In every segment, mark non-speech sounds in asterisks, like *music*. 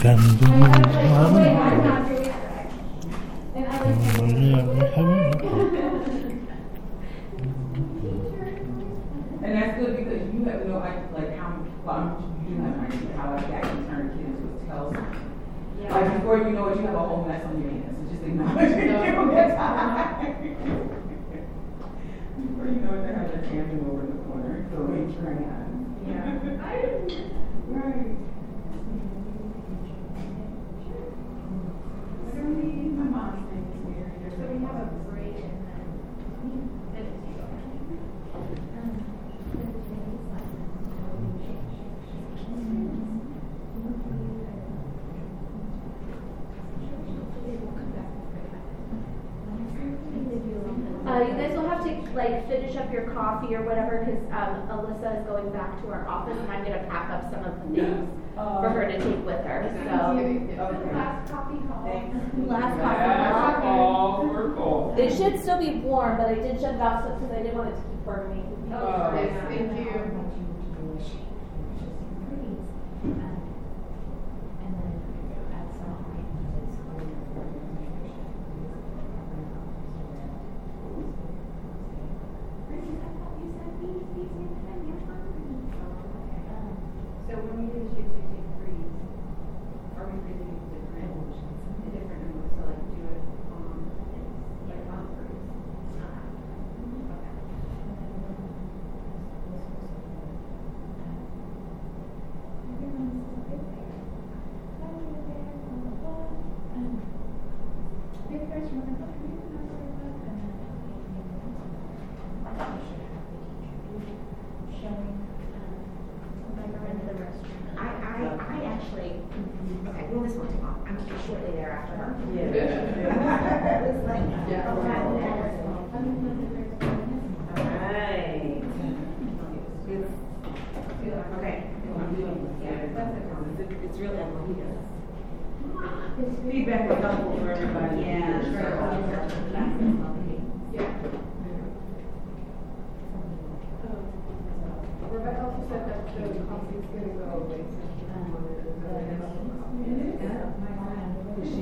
can do And I was And that's good because you have no idea, like, how, well, you do have an idea how I actually turn a kid into a tell Yeah. Like, before you know it, you have a whole mess on your hands. So just acknowledge *laughs* it. You don't get time. You know it, they have their over in the corner. So make sure I. Yeah. *laughs* Right. My mom's name is Mary. So we have a break and then finish Uh, you guys will have to like finish up your coffee or whatever because um, Alyssa is going back to our office and I'm going to pack up some of the things for her to take with her. So Last coffee Thanks. Last Last coffee call for call. It should still be warm, but I did shut it off because I didn't want it to keep burning. Oh, Yes, thank you. So when we do the shoots, we take threes. Are we freezing it different? A different number, so like do it on, like on threes. Okay. I, I, I actually, okay, well, this won't take long. I'm shortly thereafter. Yeah. It was like, Yeah. okay. Alright. Okay. It's really, feedback is helpful for everybody. Yeah, Rebecca also said that the coffee's gonna go away. She's gonna take I have to, I'm going to take some taking all the things back. Me? Your full, your three.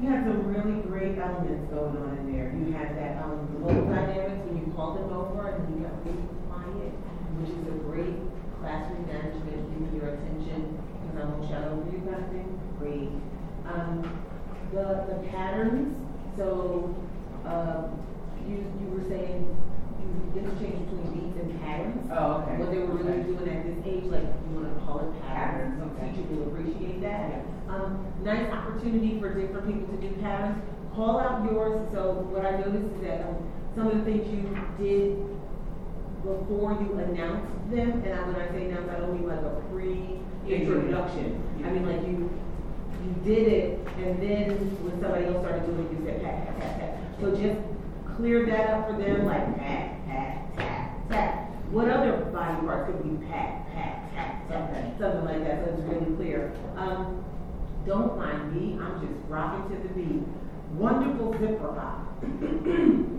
you had some really great elements going on in there. You had that um, dynamics when you called them over and you got really quiet, which is a great classroom management, giving your attention, because I won't shout over you kind of thing. Great. Um, the, the patterns, so um, you, you were saying you interchange between beats and patterns. Oh, okay. What they were really doing at this age, like you want to call it patterns. Some okay. teachers will appreciate that. Um, nice opportunity for different people to do patterns. Call out yours. So what I noticed is that um, some of the things you did before you announced them, and I, when I say announce, I don't mean like a pre-introduction. I mean like you you did it, and then when somebody else started doing it, you said pat, pat, pat, pat. So just clear that up for them, like pat, pat, pat, pat. What other body parts could we pat, pat, pat, something, something like that, so it's really clear. Um, don't mind me, I'm just rocking to the beat. Wonderful zipper hop. *clears throat*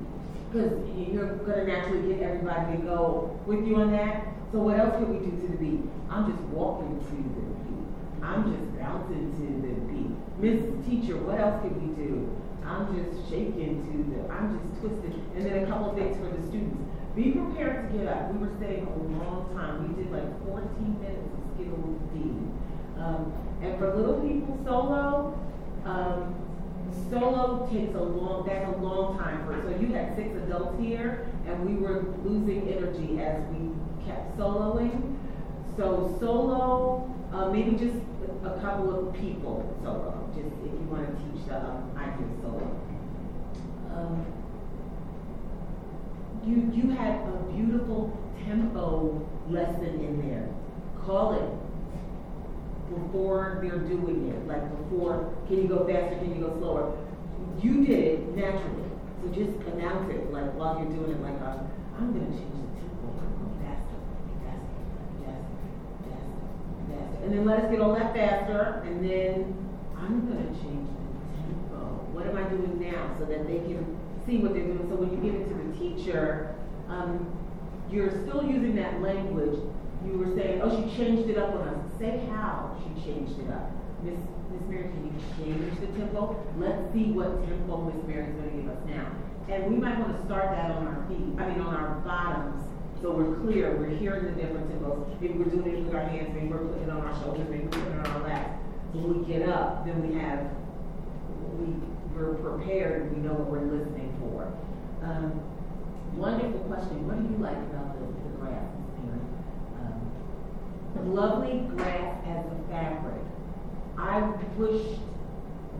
Because you're going to naturally get everybody to go with you on that. So what else can we do to the beat? I'm just walking to the beat. I'm just bouncing to the beat. Mrs. Teacher, what else can we do? I'm just shaking to the, I'm just twisting. And then a couple things for the students. Be prepared to get up. We were staying a long time. We did like 14 minutes of Skittle D. Um, and for little people solo, um, solo takes a long, that's a long time for, so you had six adults here, and we were losing energy as we kept soloing. So solo, uh, maybe just a couple of people solo, just if you want to teach the um, idea of solo. Um, you, you had a beautiful tempo lesson in there. Call it before they're doing it, like before, can you go faster, can you go slower? You did it naturally. So just announce it, like while you're doing it, like, uh, I'm gonna change the tempo, I'm going faster, faster, faster, faster, faster. And then let us get all that faster, and then I'm gonna change the tempo. What am I doing now? So that they can see what they're doing. So when you give it to the teacher, um, you're still using that language. You were saying, oh, she changed it up on us. Say how she changed it up. Miss Miss Mary, can you change the tempo? Let's see what tempo Miss Mary's going to give us now. And we might want to start that on our feet, I mean, on our bottoms, so we're clear, we're hearing the different tempos. Maybe we're doing it with our hands, maybe we're putting it on our shoulders, maybe we're putting it on our laps. When we get up, then we have, we, we're prepared, we know what we're listening for. Um, wonderful question. What do you like about the, the? Um, lovely grass as a fabric. I wished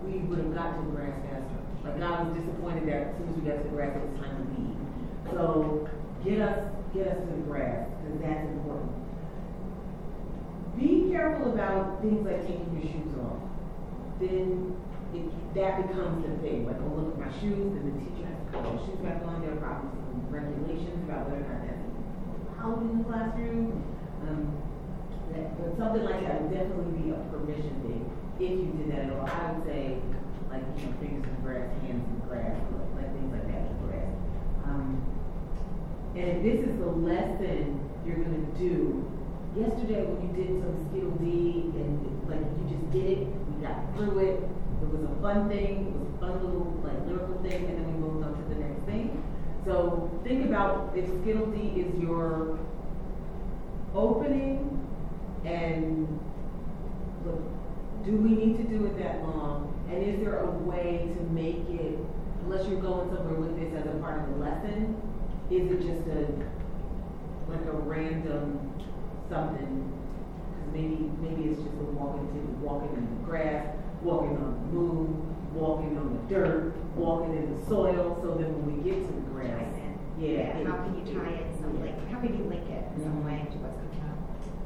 we would have gotten to grass faster. Like I was disappointed that as soon as we got to the grass, it was time to leave. So get us, get us to the grass, because that's important. Be careful about things like taking your shoes off. Then it, that becomes the thing. Like, oh, look at my shoes, and the teacher has to put those oh, shoes back on. There are problems regulations about whether or not that's allowed in the classroom. Something like that would definitely be a permission thing. If you did that at all, I would say, like, you know, fingers in grass, hands in grass, like, things like that in grass. Um, and if this is the lesson you're going to do, yesterday when you did some Skill D and like you just did it, we got through it, it was a fun thing, it was a fun little like lyrical thing, and then we moved on to the next thing. So think about if Skill D is your opening and look, do we need to do it that long? And is there a way to make it, unless you're going somewhere with this as a part of the lesson, is it just a, like a random something? Because maybe, maybe it's just a walking to, walking in the grass, walking on the moon, walking on the dirt, walking in the soil, so then when we get to the grass. In. Yeah. How can you tie it, some, like, how can you link it in some way to what's coming up?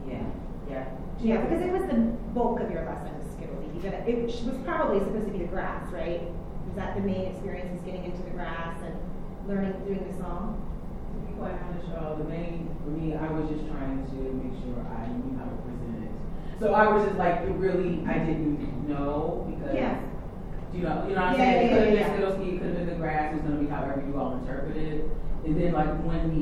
Yeah, yeah. Yeah, because it was the bulk of your lesson, Skittle Bee. You gotta, it was probably supposed to be the grass, right? Was that the main experience, is getting into the grass and learning, doing the song? To be quite honest, y'all, the main, for me, I was just trying to make sure I knew how to present it. So I was just like, it really, I didn't know because, Yeah. you know, you know what I'm Yeah, saying? It yeah, could have yeah, been Skittles, it could have been the grass, it was gonna be however you all interpret it. And then like when we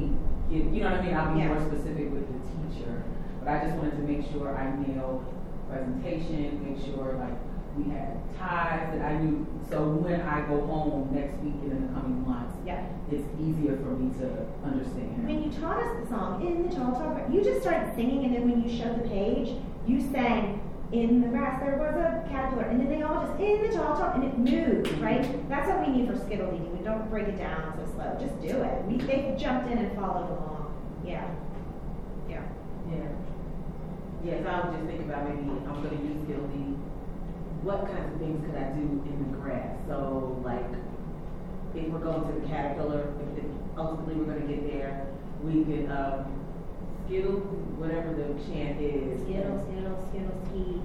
get, you know what I mean? I'll be Yeah. more specific with the teacher. But I just wanted to make sure I nailed presentation, make sure like we had ties that I knew. So when I go home next week and in the coming months, Yeah. it's easier for me to I understand. mean, you taught us the song in the tall talk. You just started singing, and then when you showed the page, you sang in the grass there was a caterpillar, and then they all just in the tall talk, and it moved, right? That's what we need for Skittle Bee. We don't break it down so slow. Just do it. We they jumped in and followed along. Yeah. Yeah. Yes, I was just thinking about maybe I'm gonna use Gildy. What kinds of things could I do in the grass? So like, if we're going to the caterpillar, if, if ultimately we're gonna get there, we could, um, skittle, whatever the chant is. Skittle, skittle, skittle, ski.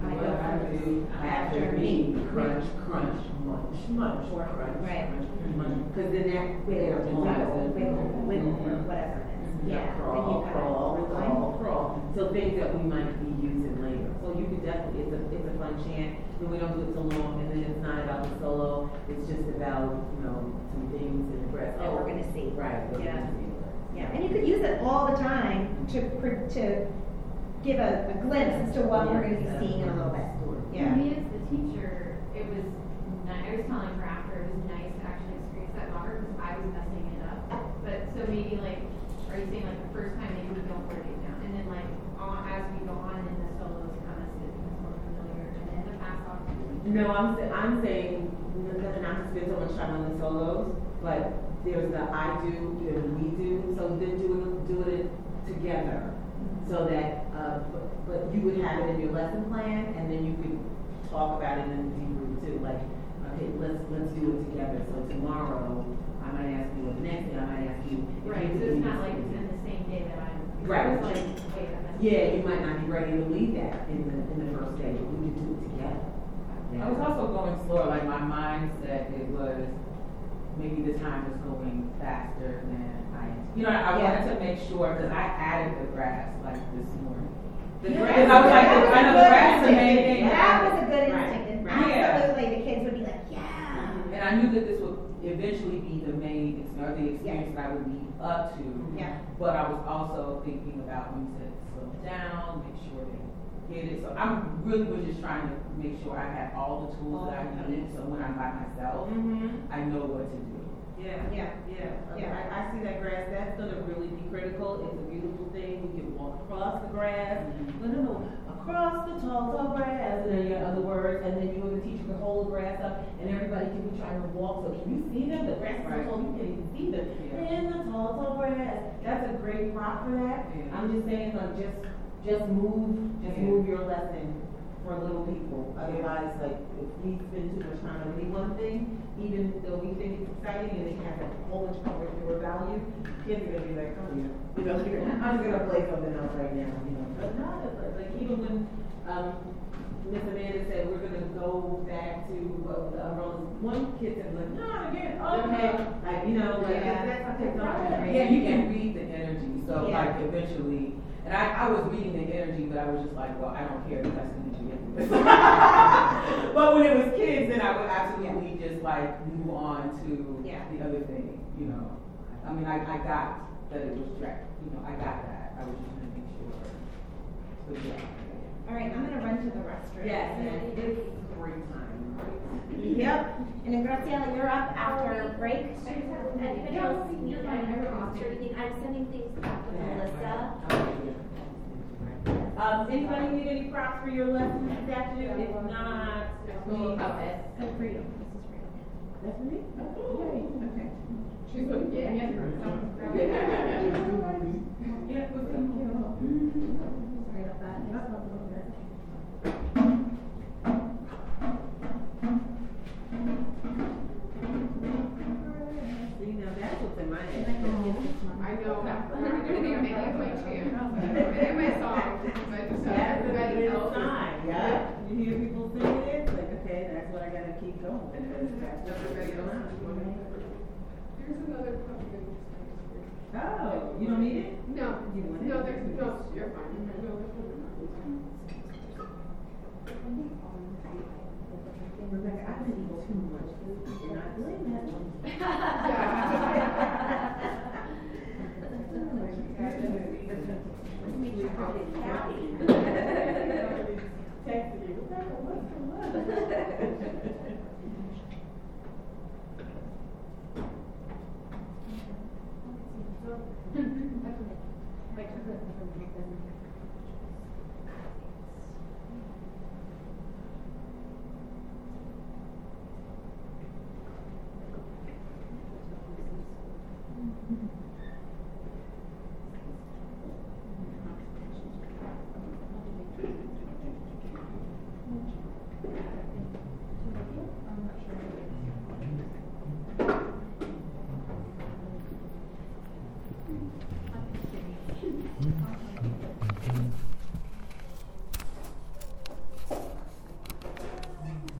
I What I do after me, crunch, crunch, munch, munch, Or- crunch, right. crunch, munch. Cause then that, Wiggle, they're wiggle, wiggle, wiggle, or Mhm. whatever. Yeah, Yeah. crawl, crawl, crawl, crawl. So things that we might be using later. So you could definitely, it's a, it's a fun chant, and we don't do it so long, and then it's not about the solo, it's just about, you know, some things in the grass. That we're gonna see. Right. we're Yeah. gonna see. Yeah, and you could use it all the time to, to give a, a glimpse as to what we're gonna be seeing in a little bit. Yeah. For me as the teacher, it was, ni- I was telling her after, it was nice to actually experience that longer because I was messing it up. But, so maybe like, are you saying like the first time maybe we don't break it down? And then like, on, as we go on in the solos, kind of, it becomes more familiar and then the pass off to the teacher. No, I'm, I'm saying, nothing, not to spend so much time on the solos, but there's the I do and we do, so then do it, do it together. So that, uh, but, but you would have it in your lesson plan, and then you could talk about it in the debrief too, like, okay, let's, let's do it together. So tomorrow, I might ask you, or the next day, I might ask you. Right, so it's not like it's in the same day that I'm. Right. Like, Yeah, you might not be ready to lead that in the, in the first day, but we could do it together. I was also going slower, like my mindset, it was, maybe the time is going faster than I, you know, I wanted to make sure, because I added the grass like this morning. The Yeah, grass, I was like, that was I know a the good grass is instinct. amazing. That was a good Right, instinct, and right. Yeah. absolutely, the kids would be like, yeah. And I knew that this would eventually be the main, ex- or the experience that I would be up to. Yeah. But I was also thinking about when you said slow down, make sure they So I'm really was just trying to make sure I had all the tools that I need, so when I'm by myself, Mm-hmm. I know what to do. Yeah, Yeah. yeah, Yeah. I, I see that grass, that's gonna really be critical, it's a beautiful thing, we can walk across the grass, no, no, no, across the tall, tall grass, and then you have other words, and then you and the teacher can hold the grass up, and everybody can be trying to walk, so can you see them, the grass is so tall, you can't even see them, Yeah. in the tall, tall grass, that's a great prop for that, Yeah. I'm just saying, like, just, just move, just move your lesson for little people, otherwise, like, if we spend too much time on any one thing, even though we think it's exciting and it has a whole bunch of curricular value, kids are gonna be like, oh, yeah, you know, *laughs* I'm just gonna play something else right now, you know. But not, like, like, even when, um, Miss Amanda said, we're gonna go back to, uh, the umbrellas, one kid said, like, not again, okay, like, you know, like, Yeah. that's, that's not Yeah, you can read the energy, so Yeah. like eventually, and I, I was reading the energy, but I was just like, well, I don't care, that's the energy anyway. *laughs* *laughs* But when it was kids, then I would absolutely just like move on to Yeah. the other thing, you know. I mean, I, I got that it was direct, you know, I got that, I was just gonna make sure. So, yeah. All right, I'm gonna run to the restroom. Yes, and it's great time. Yep, and then Graciela, you're up after break. Anybody else need my props or anything? I'm sending things back to Melissa. Um, anybody need any props for your lessons this afternoon? If not, we. Okay. For you. That's me? Okay. She's going, yeah, yeah. *laughs* hear people singing it, it's like, okay, that's what I gotta keep going. because That's what everybody else is. Here's another pumpkin. Oh, you don't need it? No, You want it? no, there's, no, you're fine. No, there's no- Rebecca, I didn't eat too much this week, and I blame that one. *laughs* *laughs* *laughs* Texting you, Rebecca, what's the matter?